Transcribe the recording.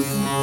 Oh,